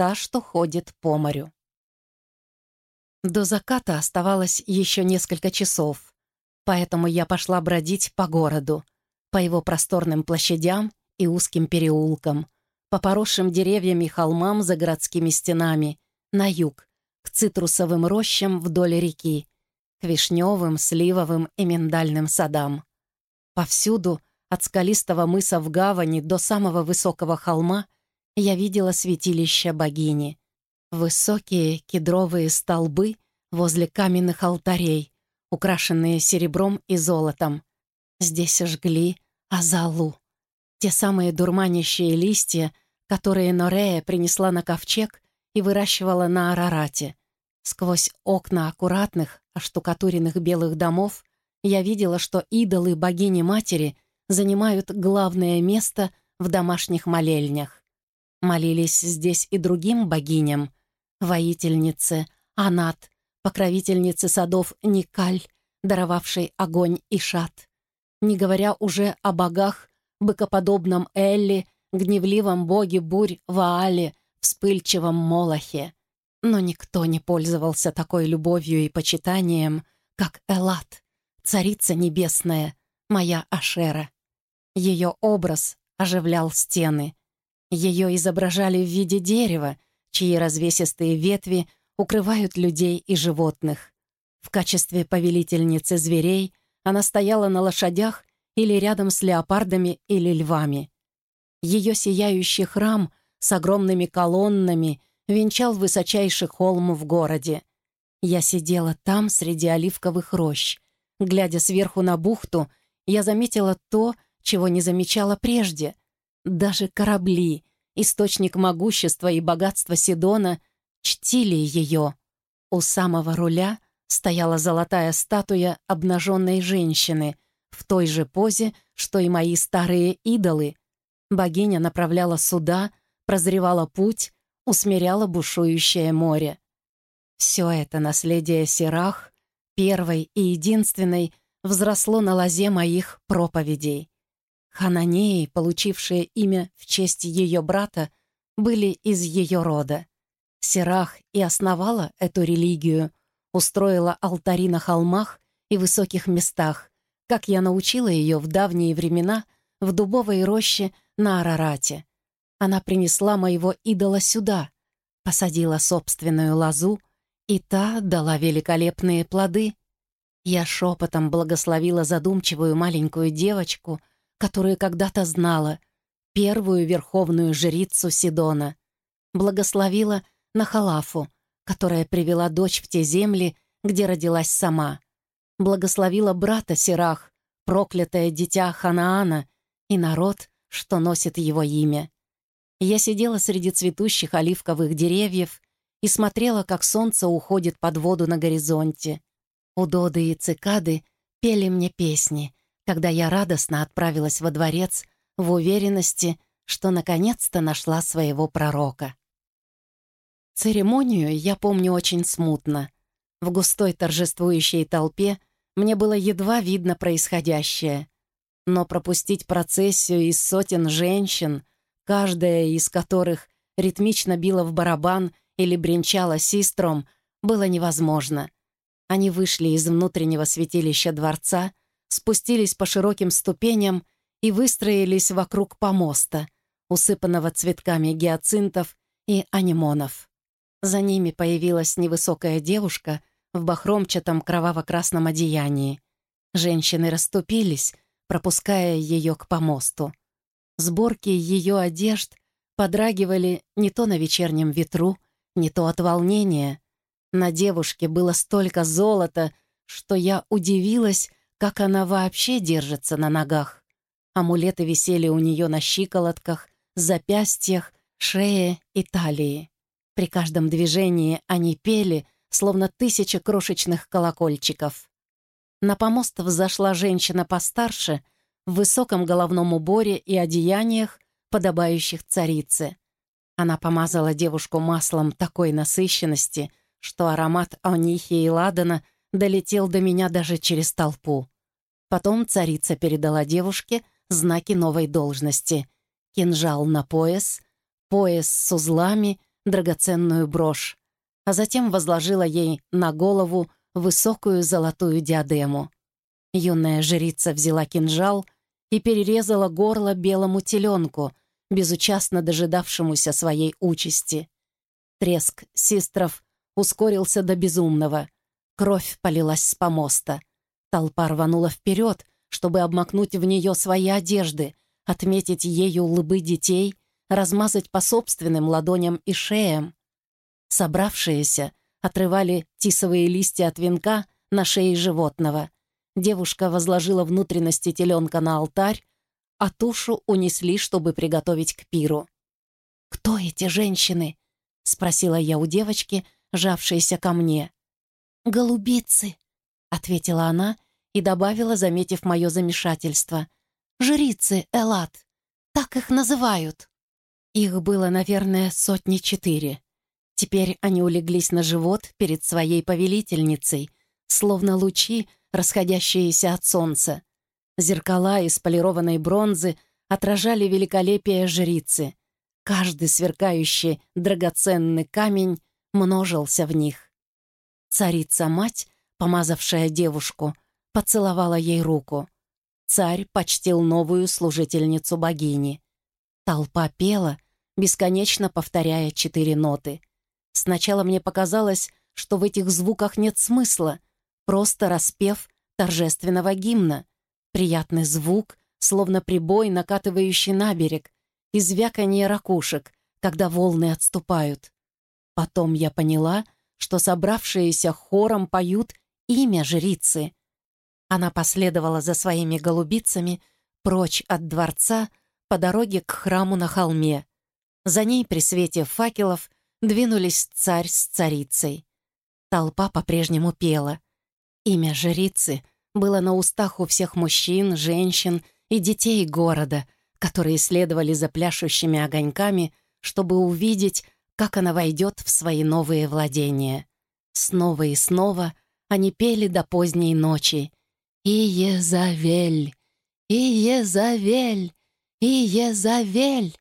та, что ходит по морю. До заката оставалось еще несколько часов, поэтому я пошла бродить по городу, по его просторным площадям и узким переулкам, по поросшим деревьями холмам за городскими стенами, на юг, к цитрусовым рощам вдоль реки, к вишневым, сливовым и миндальным садам. Повсюду, от скалистого мыса в гавани до самого высокого холма, я видела святилища богини. Высокие кедровые столбы возле каменных алтарей, украшенные серебром и золотом. Здесь жгли азалу. Те самые дурманящие листья, которые Норея принесла на ковчег и выращивала на Арарате. Сквозь окна аккуратных, оштукатуренных белых домов я видела, что идолы богини-матери занимают главное место в домашних молельнях. Молились здесь и другим богиням, воительнице Анат, покровительнице садов Никаль, даровавшей огонь и шат. Не говоря уже о богах, быкоподобном Элли, гневливом боге бурь Ваале, вспыльчивом Молохе. Но никто не пользовался такой любовью и почитанием, как Элат, царица небесная, моя Ашера. Ее образ оживлял стены. Ее изображали в виде дерева, чьи развесистые ветви укрывают людей и животных. В качестве повелительницы зверей она стояла на лошадях или рядом с леопардами или львами. Ее сияющий храм с огромными колоннами венчал высочайший холм в городе. Я сидела там среди оливковых рощ. Глядя сверху на бухту, я заметила то, чего не замечала прежде. Даже корабли, источник могущества и богатства Сидона, чтили ее. У самого руля стояла золотая статуя обнаженной женщины в той же позе, что и мои старые идолы. Богиня направляла суда, прозревала путь, усмиряла бушующее море. Все это наследие Сирах, первой и единственной, взросло на лозе моих проповедей. Хананеи, получившие имя в честь ее брата, были из ее рода. Сирах и основала эту религию, устроила алтари на холмах и высоких местах, как я научила ее в давние времена в дубовой роще на Арарате. Она принесла моего идола сюда, посадила собственную лозу, и та дала великолепные плоды. Я шепотом благословила задумчивую маленькую девочку, которую когда-то знала, первую верховную жрицу Сидона. Благословила Нахалафу, которая привела дочь в те земли, где родилась сама. Благословила брата Сирах, проклятое дитя Ханаана, и народ, что носит его имя. Я сидела среди цветущих оливковых деревьев и смотрела, как солнце уходит под воду на горизонте. Удоды и цикады пели мне песни, когда я радостно отправилась во дворец в уверенности, что наконец-то нашла своего пророка. Церемонию я помню очень смутно. В густой торжествующей толпе мне было едва видно происходящее. Но пропустить процессию из сотен женщин, каждая из которых ритмично била в барабан или бренчала систром, было невозможно. Они вышли из внутреннего святилища дворца, спустились по широким ступеням и выстроились вокруг помоста, усыпанного цветками гиацинтов и анимонов. За ними появилась невысокая девушка в бахромчатом кроваво-красном одеянии. Женщины расступились, пропуская ее к помосту. Сборки ее одежд подрагивали не то на вечернем ветру, не то от волнения. На девушке было столько золота, что я удивилась, как она вообще держится на ногах. Амулеты висели у нее на щиколотках, запястьях, шее и талии. При каждом движении они пели, словно тысяча крошечных колокольчиков. На помост взошла женщина постарше — в высоком головном уборе и одеяниях, подобающих царице. Она помазала девушку маслом такой насыщенности, что аромат анихи и ладана долетел до меня даже через толпу. Потом царица передала девушке знаки новой должности. Кинжал на пояс, пояс с узлами, драгоценную брошь, а затем возложила ей на голову высокую золотую диадему. Юная жрица взяла кинжал и перерезала горло белому теленку, безучастно дожидавшемуся своей участи. Треск сестров ускорился до безумного. Кровь полилась с помоста. Толпа рванула вперед, чтобы обмакнуть в нее свои одежды, отметить ею лбы детей, размазать по собственным ладоням и шеям. Собравшиеся отрывали тисовые листья от венка на шее животного. Девушка возложила внутренности теленка на алтарь, а тушу унесли, чтобы приготовить к пиру. «Кто эти женщины?» — спросила я у девочки, жавшейся ко мне. «Голубицы», — ответила она и добавила, заметив мое замешательство. «Жрицы, Элат, так их называют». Их было, наверное, сотни четыре. Теперь они улеглись на живот перед своей повелительницей, словно лучи, расходящиеся от солнца. Зеркала из полированной бронзы отражали великолепие жрицы. Каждый сверкающий драгоценный камень множился в них. Царица-мать, помазавшая девушку, поцеловала ей руку. Царь почтил новую служительницу богини. Толпа пела, бесконечно повторяя четыре ноты. Сначала мне показалось, что в этих звуках нет смысла, просто распев торжественного гимна. Приятный звук, словно прибой, накатывающий на берег, и звяканье ракушек, когда волны отступают. Потом я поняла, что собравшиеся хором поют имя жрицы. Она последовала за своими голубицами прочь от дворца по дороге к храму на холме. За ней при свете факелов двинулись царь с царицей. Толпа по-прежнему пела. Имя жрицы было на устах у всех мужчин, женщин и детей города, которые следовали за пляшущими огоньками, чтобы увидеть, как она войдет в свои новые владения. Снова и снова они пели до поздней ночи. «Иезавель! Иезавель! Иезавель!»